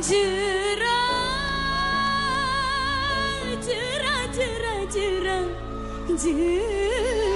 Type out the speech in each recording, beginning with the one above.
주라 주라 주라 주라 주라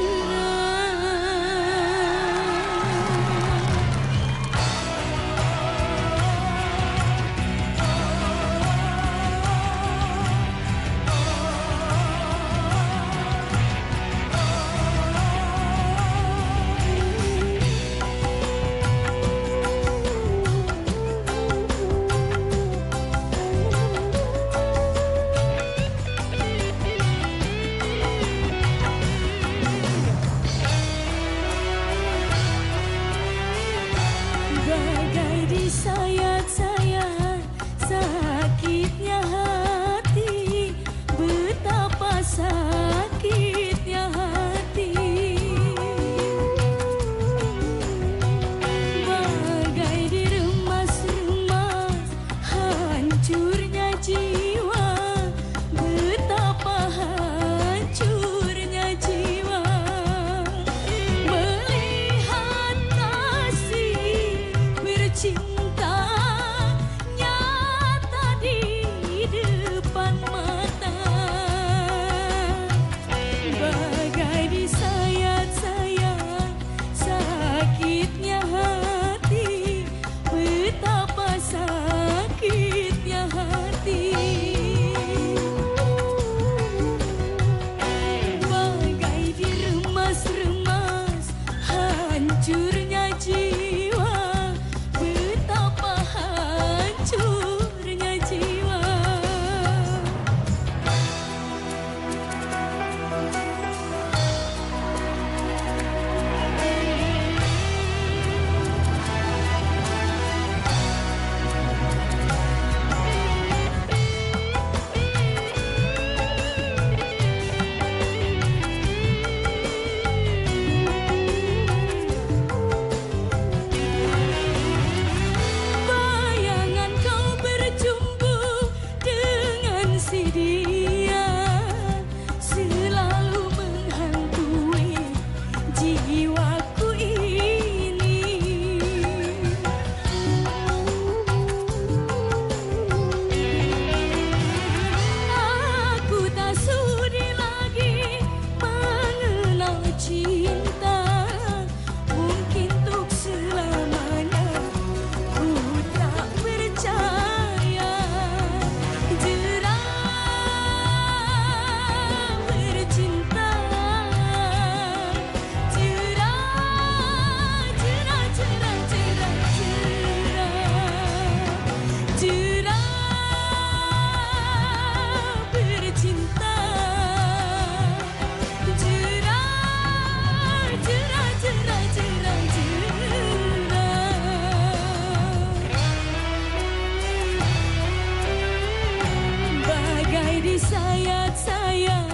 sayat sayat